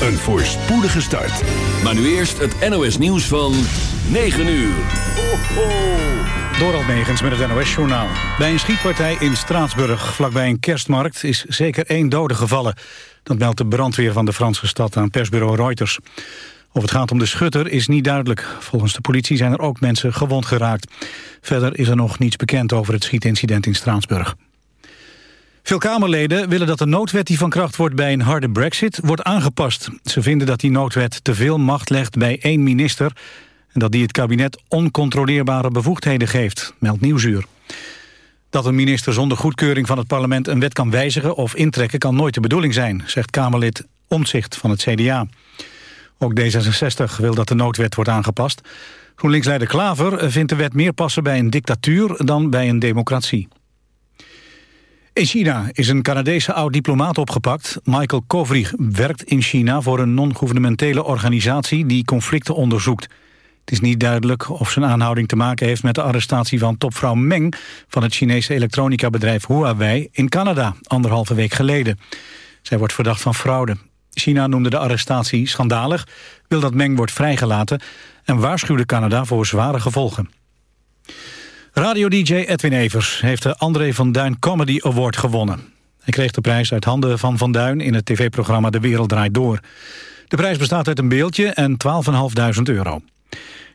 Een voorspoedige start. Maar nu eerst het NOS nieuws van 9 uur. Ho, ho. Megens met het NOS-journaal. Bij een schietpartij in Straatsburg, vlakbij een kerstmarkt... is zeker één dode gevallen. Dat meldt de brandweer van de Franse stad aan persbureau Reuters. Of het gaat om de schutter is niet duidelijk. Volgens de politie zijn er ook mensen gewond geraakt. Verder is er nog niets bekend over het schietincident in Straatsburg. Veel Kamerleden willen dat de noodwet die van kracht wordt bij een harde brexit wordt aangepast. Ze vinden dat die noodwet te veel macht legt bij één minister... en dat die het kabinet oncontroleerbare bevoegdheden geeft, meldt Nieuwsuur. Dat een minister zonder goedkeuring van het parlement een wet kan wijzigen of intrekken kan nooit de bedoeling zijn, zegt Kamerlid Omtzigt van het CDA. Ook D66 wil dat de noodwet wordt aangepast. GroenLinks-leider Klaver vindt de wet meer passen bij een dictatuur dan bij een democratie. In China is een Canadese oud-diplomaat opgepakt. Michael Kovrig werkt in China voor een non-governementele organisatie die conflicten onderzoekt. Het is niet duidelijk of zijn aanhouding te maken heeft met de arrestatie van topvrouw Meng van het Chinese elektronica-bedrijf Huawei in Canada, anderhalve week geleden. Zij wordt verdacht van fraude. China noemde de arrestatie schandalig, wil dat Meng wordt vrijgelaten en waarschuwde Canada voor zware gevolgen. Radio-dj Edwin Evers heeft de André van Duin Comedy Award gewonnen. Hij kreeg de prijs uit handen van Van Duin in het tv-programma De Wereld Draait Door. De prijs bestaat uit een beeldje en 12.500 euro.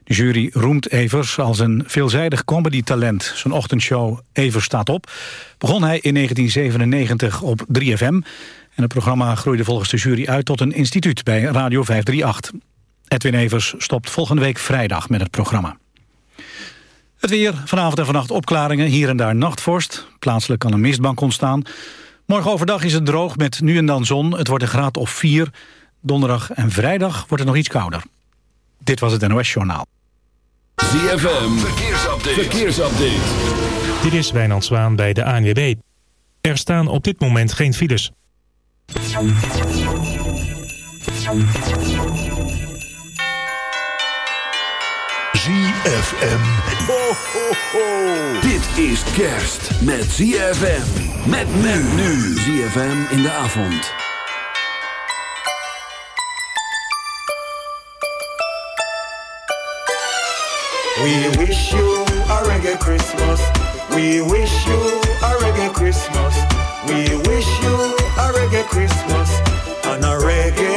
De jury roemt Evers als een veelzijdig comedy-talent. Zijn ochtendshow Evers staat op begon hij in 1997 op 3FM... en het programma groeide volgens de jury uit tot een instituut bij Radio 538. Edwin Evers stopt volgende week vrijdag met het programma. Het weer, vanavond en vannacht opklaringen, hier en daar nachtvorst. Plaatselijk kan een mistbank ontstaan. Morgen overdag is het droog met nu en dan zon. Het wordt een graad of 4. Donderdag en vrijdag wordt het nog iets kouder. Dit was het NOS Journaal. ZFM, verkeersupdate. verkeersupdate. Dit is Wijnand Zwaan bij de ANWB. Er staan op dit moment geen files. ZFM. Ho, ho, ho. Dit is kerst met ZFM. Met men nu. ZFM in de avond. We wish you a reggae Christmas. We wish you a reggae Christmas. We wish you a reggae Christmas and a reggae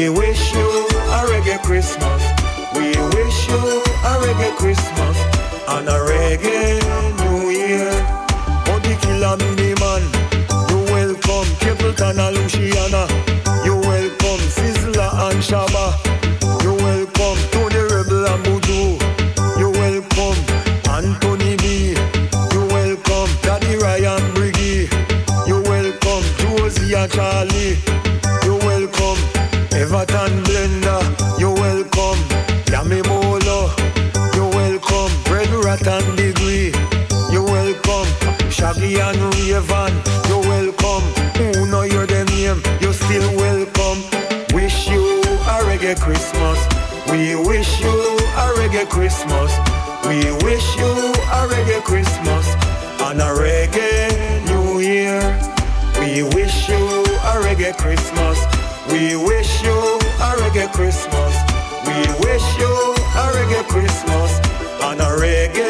We wish you a reggae Christmas. We wish you a reggae Christmas and a reggae New Year. Body killer mini man, you welcome Capleton and Luciano. You welcome Sizzla and Shabba. You welcome Tony Rebel and Buju. You welcome Anthony B. You welcome Daddy Ryan Briggy. You welcome Josie and Charlie. And Raven. You're welcome Who know your name? You're still welcome. Wish you a reggae Christmas. We wish you a reggae Christmas. We wish you a reggae Christmas and a reggae New Year. We wish you a reggae Christmas. We wish you a reggae Christmas. We wish you a reggae Christmas and a reggae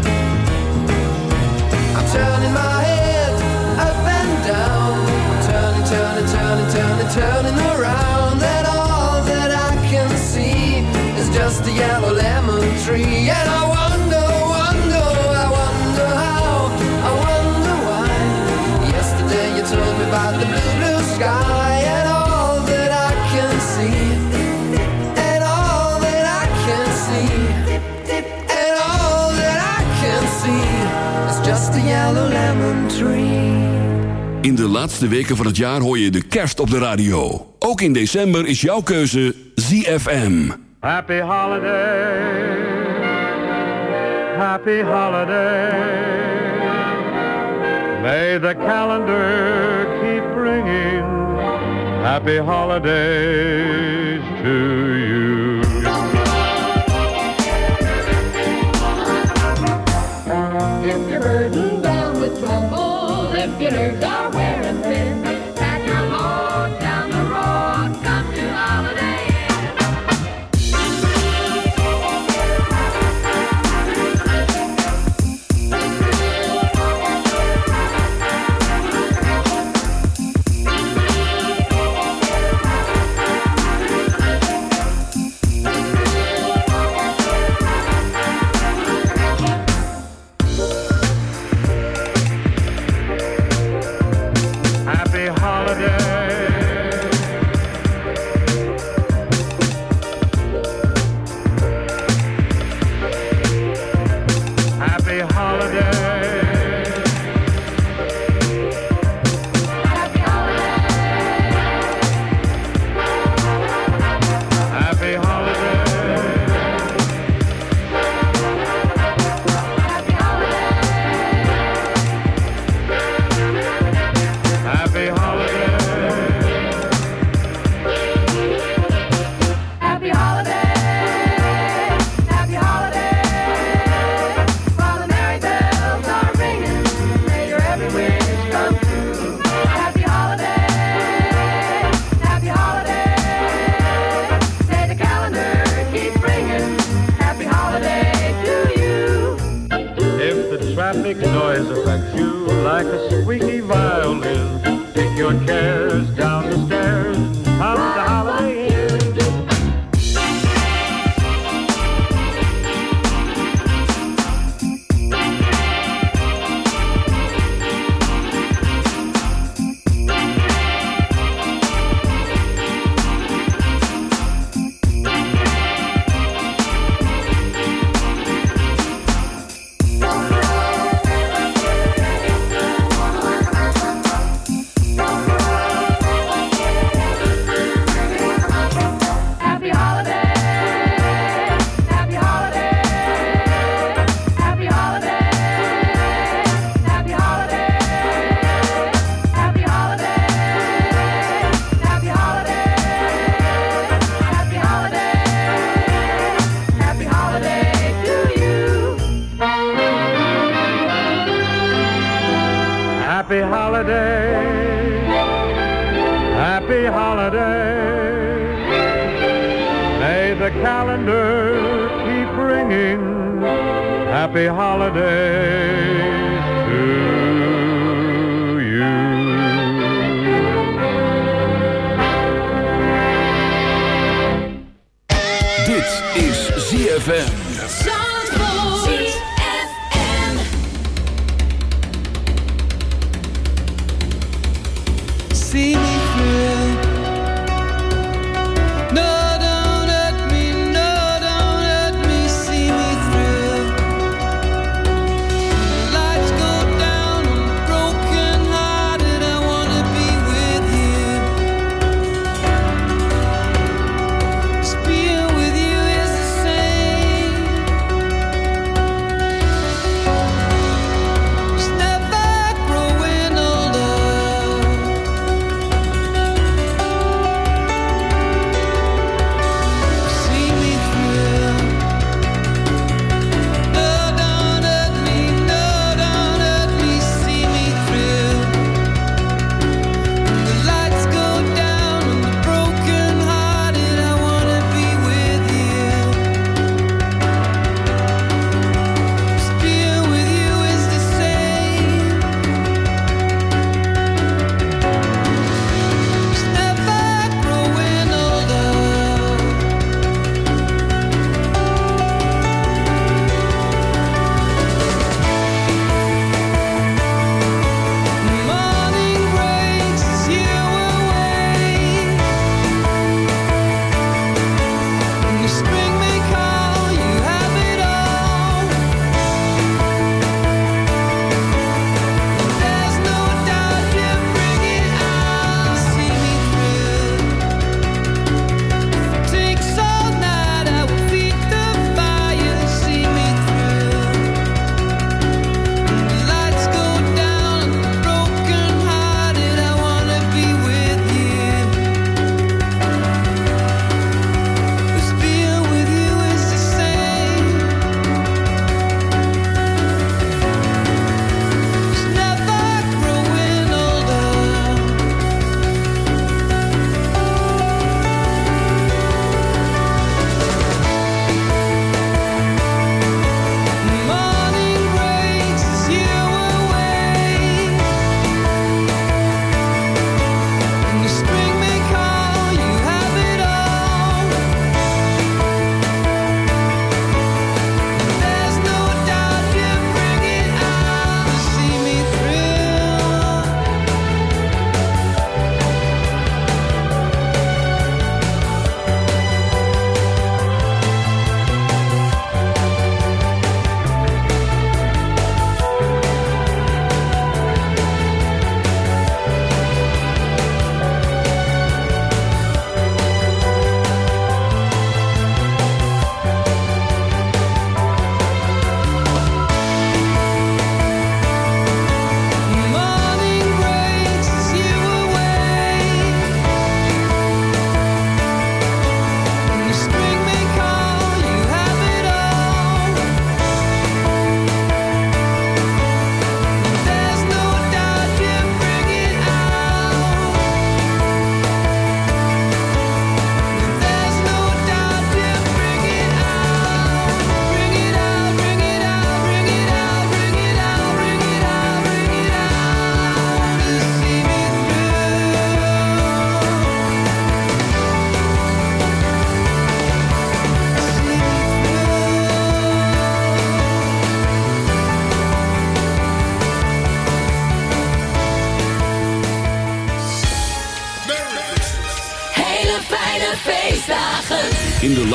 In de laatste weken van het jaar hoor je de kerst op de radio. Ook in december is jouw keuze ZFM. Happy holiday. Happy holiday. May the calendar keep bringing happy holidays to you.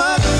much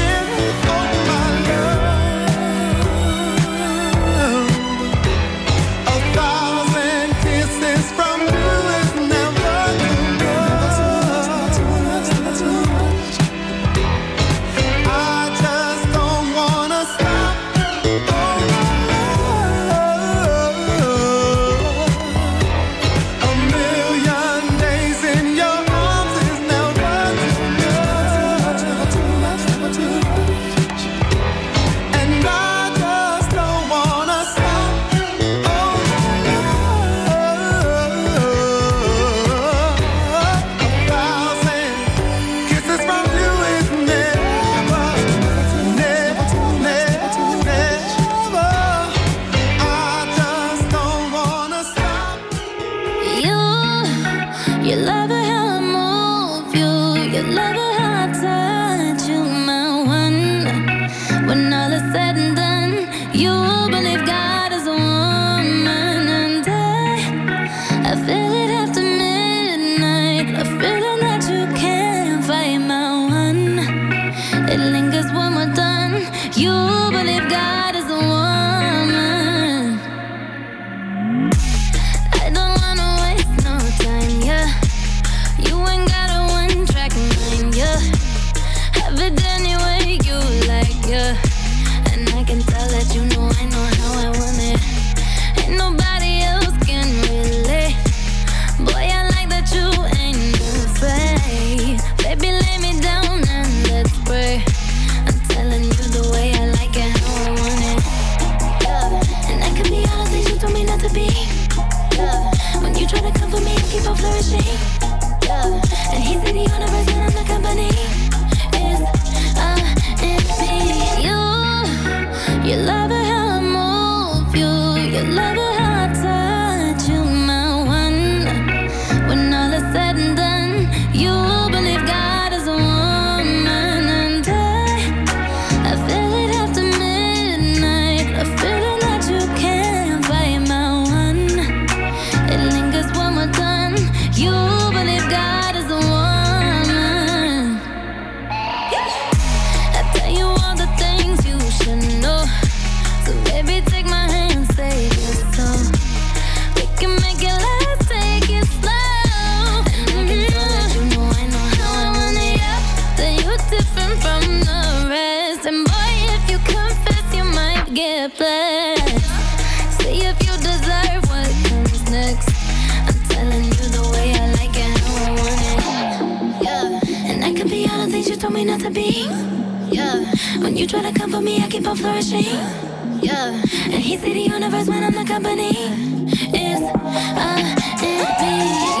When you try to come for me, I keep on flourishing. Yeah. And he's the universe when I'm the company. Is uh, it me?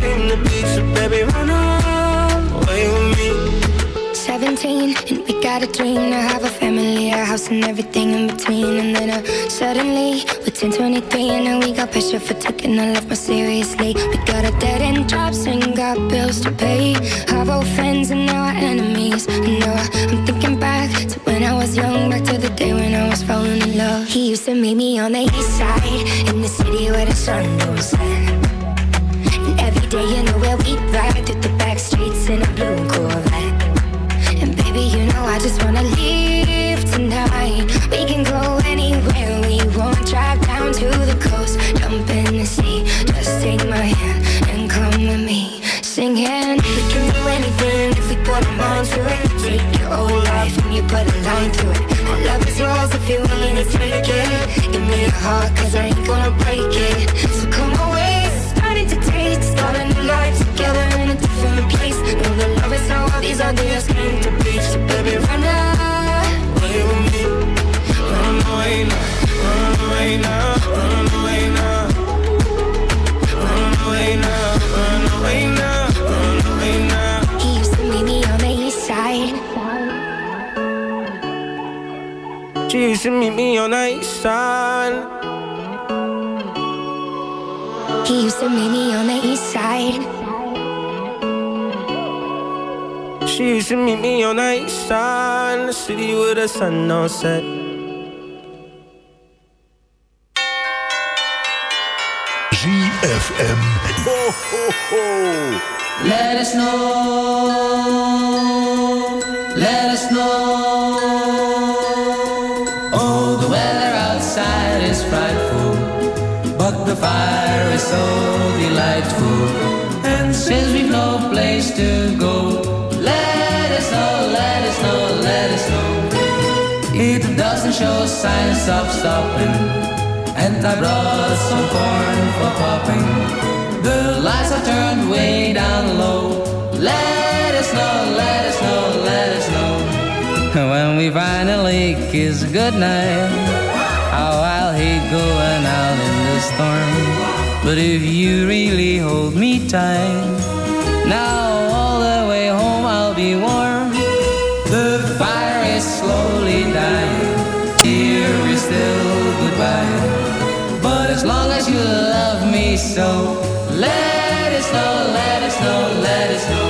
Came to be. So baby, run away with me. 17 and we got a dream to have a family, a house and everything in between. And then uh, suddenly we're 10, 23 and now we got pressure for taking our life more seriously. We got a dead end jobs and got bills to pay. Our old friends and now our enemies. And now I'm thinking back to when I was young, back to the day when I was falling in love. He used to meet me on the east side in the city where the sun don't set. Day, you know where we ride through the back streets in a blue Corvette. And baby, you know I just wanna leave tonight. We can go anywhere we want. Drive down to the coast, jump in the sea. Just take my hand and come with me. Singing, we can do anything if we put our mind to it. Take your whole life and you put a line through it. My love is yours if you're willing to take it. Give me your heart, cause I ain't gonna break it. So come away, life together in a different place. Know that love is how these ideas came to be. So baby, run away with me. Run away now, run away now, run away now. Run away now, run away now, run away now. He used to meet me on the east side. She used to meet me on the east side. He used to meet me on the east side. She used to meet me on the east side, in the city where the sun don't set. ZFM. Ho, ho, ho. Let us know, let us know. So delightful. And since we've no place to go, let us know, let us know, let us know. It doesn't show signs of stopping. And I brought some corn for popping. The lights are turned way down low. Let us know, let us know, let us know. When we finally kiss goodnight, how I'll hate going out in the storm. But if you really hold me tight, now all the way home I'll be warm. The fire is slowly dying. Here is still goodbye. But as long as you love me so, let us know, let us know, let us know.